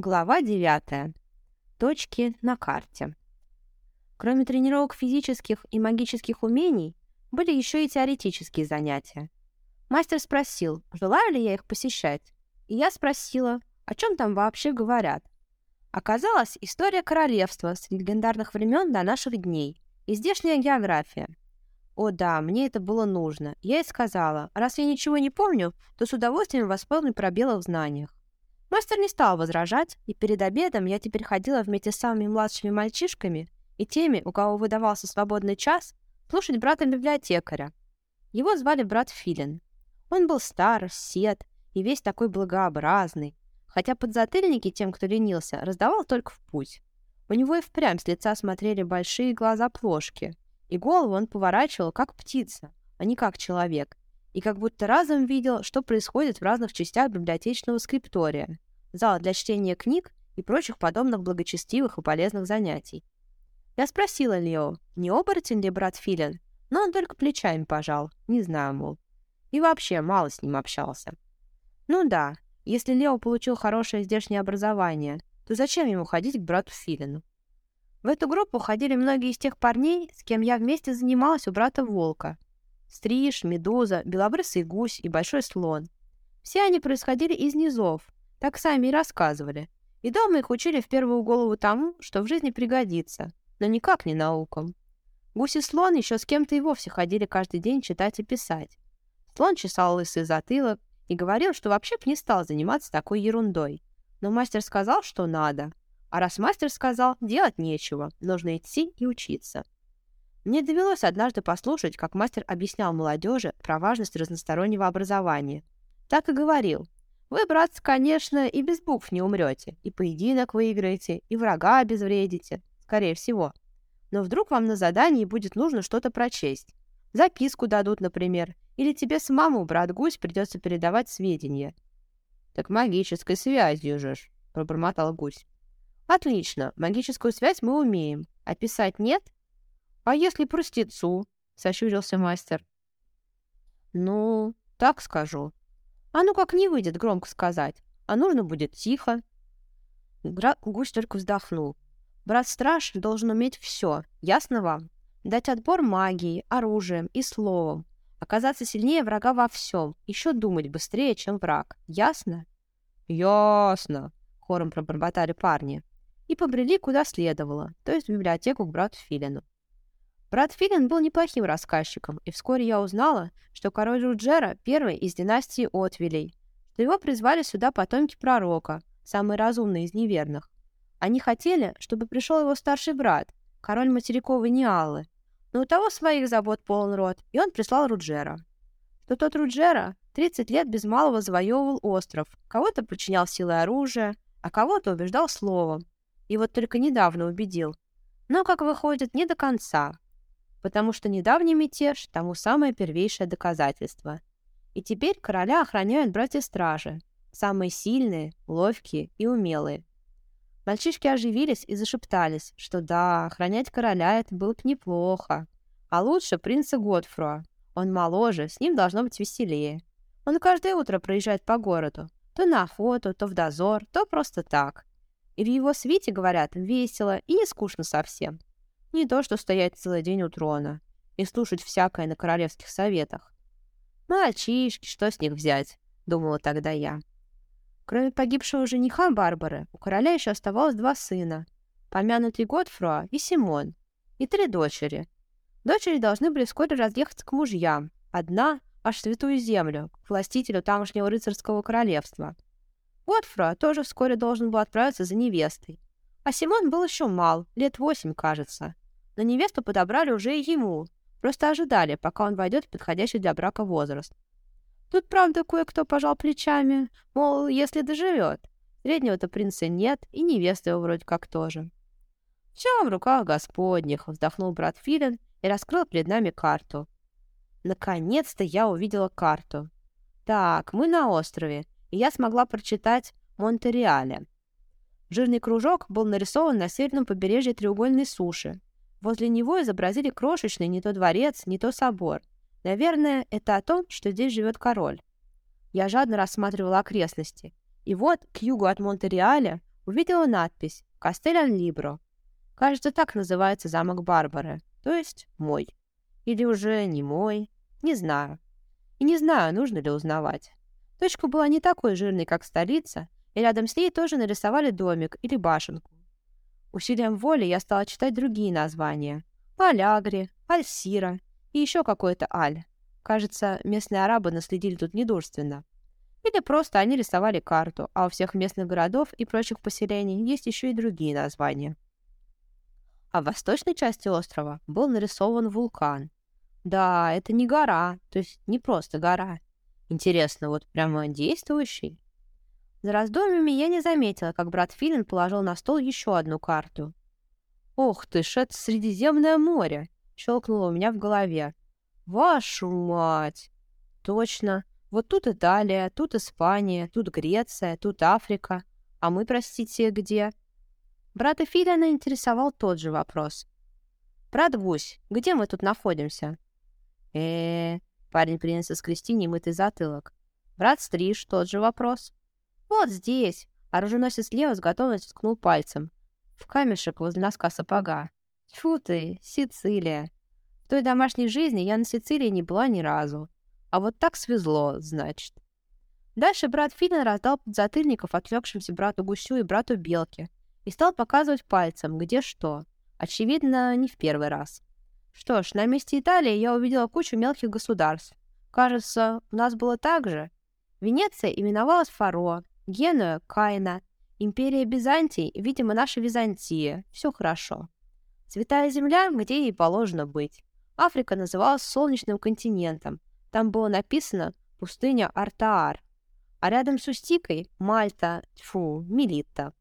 Глава 9. Точки на карте. Кроме тренировок физических и магических умений, были еще и теоретические занятия. Мастер спросил, желаю ли я их посещать, и я спросила, о чем там вообще говорят. Оказалось, история королевства с легендарных времен до наших дней и здешняя география. О да, мне это было нужно. Я и сказала, раз я ничего не помню, то с удовольствием восполню пробелы в знаниях. Мастер не стал возражать, и перед обедом я теперь ходила вместе с самыми младшими мальчишками и теми, у кого выдавался свободный час, слушать брата-библиотекаря. Его звали брат Филин. Он был стар, сед и весь такой благообразный, хотя подзатыльники тем, кто ленился, раздавал только в путь. У него и впрямь с лица смотрели большие глаза-плошки, и голову он поворачивал, как птица, а не как человек, и как будто разом видел, что происходит в разных частях библиотечного скриптория, зала для чтения книг и прочих подобных благочестивых и полезных занятий. Я спросила Лео, не оборотень ли брат Филин, но он только плечами пожал, не знаю, мол. И вообще мало с ним общался. Ну да, если Лео получил хорошее здешнее образование, то зачем ему ходить к брату Филину? В эту группу ходили многие из тех парней, с кем я вместе занималась у брата Волка, Стриж, медуза, белобрысый гусь и большой слон. Все они происходили из низов, так сами и рассказывали. И дома их учили в первую голову тому, что в жизни пригодится, но никак не наукам. Гусь и слон еще с кем-то и вовсе ходили каждый день читать и писать. Слон чесал лысый затылок и говорил, что вообще б не стал заниматься такой ерундой. Но мастер сказал, что надо. А раз мастер сказал, делать нечего, нужно идти и учиться. Мне довелось однажды послушать, как мастер объяснял молодежи про важность разностороннего образования. Так и говорил. Вы, братцы, конечно, и без букв не умрете, и поединок выиграете, и врага обезвредите, скорее всего. Но вдруг вам на задании будет нужно что-то прочесть. Записку дадут, например, или тебе самому, брат Гусь, придется передавать сведения. «Так магической связью же ж», — пробормотал Гусь. «Отлично, магическую связь мы умеем, а писать нет?» «А если простецу?» — сощурился мастер. «Ну, так скажу. А ну как не выйдет громко сказать, а нужно будет тихо». Гра... Гусь только вздохнул. «Брат-страж должен уметь все, ясно вам? Дать отбор магии, оружием и словом. Оказаться сильнее врага во всем, еще думать быстрее, чем враг. Ясно?» «Ясно», — хором пробормотали парни. И побрели куда следовало, то есть в библиотеку к брату Филину. Брат Филин был неплохим рассказчиком, и вскоре я узнала, что король Руджера первый из династии Отвилей, что его призвали сюда потомки пророка, самые разумные из неверных. Они хотели, чтобы пришел его старший брат, король материковой Ниалы, но у того своих забот полон рот, и он прислал Руджера. Что тот Руджера 30 лет без малого завоевывал остров, кого-то подчинял силой оружия, а кого-то убеждал словом. И вот только недавно убедил. Но, как выходит, не до конца потому что недавний мятеж тому самое первейшее доказательство. И теперь короля охраняют братья-стражи, самые сильные, ловкие и умелые. Мальчишки оживились и зашептались, что да, охранять короля это было бы неплохо. А лучше принца Годфруа. Он моложе, с ним должно быть веселее. Он каждое утро проезжает по городу. То на охоту, то в дозор, то просто так. И в его свите, говорят, весело и не скучно совсем. Не то, что стоять целый день у трона и слушать всякое на королевских советах. Мальчишки, что с них взять, думала тогда я. Кроме погибшего жениха Барбары, у короля еще оставалось два сына, помянутый Годфруа и Симон, и три дочери. Дочери должны были вскоре разъехаться к мужьям, одна аж в святую землю, к властителю тамошнего рыцарского королевства. Годфруа тоже вскоре должен был отправиться за невестой, а Симон был еще мал, лет восемь, кажется. На невесту подобрали уже и ему. Просто ожидали, пока он войдет в подходящий для брака возраст. Тут, правда, кое-кто пожал плечами, мол, если доживет. Среднего-то принца нет, и невеста его вроде как тоже. «Все в руках господних», — вздохнул брат Филин и раскрыл перед нами карту. Наконец-то я увидела карту. Так, мы на острове, и я смогла прочитать Монтереале. Жирный кружок был нарисован на северном побережье треугольной суши. Возле него изобразили крошечный не то дворец, не то собор. Наверное, это о том, что здесь живет король. Я жадно рассматривала окрестности. И вот, к югу от Монтереаля, увидела надпись «Кастель-Либро». Кажется, так называется замок Барбары, то есть мой. Или уже не мой, не знаю. И не знаю, нужно ли узнавать. Точка была не такой жирной, как столица, и рядом с ней тоже нарисовали домик или башенку. Усилием воли я стала читать другие названия. Алягри, Альсира и еще какой-то Аль. Кажется, местные арабы наследили тут недурственно. Или просто они рисовали карту, а у всех местных городов и прочих поселений есть еще и другие названия. А в восточной части острова был нарисован вулкан. Да, это не гора, то есть не просто гора. Интересно, вот прямо действующий? За раздумьями я не заметила, как брат Филин положил на стол еще одну карту. «Ох ты ж, это Средиземное море!» — щелкнуло у меня в голове. «Вашу мать!» «Точно. Вот тут Италия, тут Испания, тут Греция, тут Африка. А мы, простите, где?» Брата Филина интересовал тот же вопрос. «Брат Гусь, где мы тут находимся?» э, -э парень принялся скрести немытый затылок. «Брат Стриж, тот же вопрос». «Вот здесь!» Оруженосец слева с готовностью ткнул пальцем. В камешек возле носка сапога. Тьфу ты, Сицилия. В той домашней жизни я на Сицилии не была ни разу. А вот так свезло, значит. Дальше брат Филин раздал подзатыльников отвлекшимся брату Гусю и брату Белке и стал показывать пальцем, где что. Очевидно, не в первый раз. Что ж, на месте Италии я увидела кучу мелких государств. Кажется, у нас было так же. Венеция именовалась Фаро, Генуя — Каина, Империя Византий, видимо, наша Византия. Все хорошо. Святая Земля, где ей положено быть. Африка называлась Солнечным континентом. Там было написано «Пустыня Артаар». А рядом с Устикой — Мальта, тьфу, Мелитта.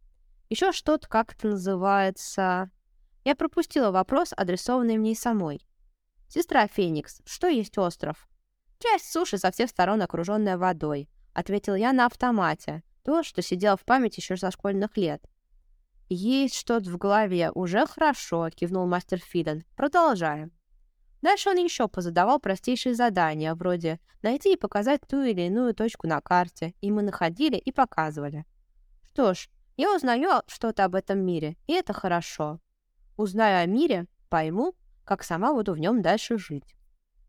Еще что-то как-то называется... Я пропустила вопрос, адресованный мне самой. «Сестра Феникс, что есть остров?» «Часть суши со всех сторон, окруженная водой», — ответил я на автомате, то, что сидело в памяти еще со школьных лет. «Есть что-то в голове, уже хорошо», — кивнул мастер Филин. «Продолжаем». Дальше он еще позадавал простейшие задания, вроде найти и показать ту или иную точку на карте, и мы находили и показывали. Что ж, я узнаю что-то об этом мире, и это хорошо. Узнаю о мире, пойму, как сама буду в нем дальше жить.